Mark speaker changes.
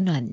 Speaker 1: personnes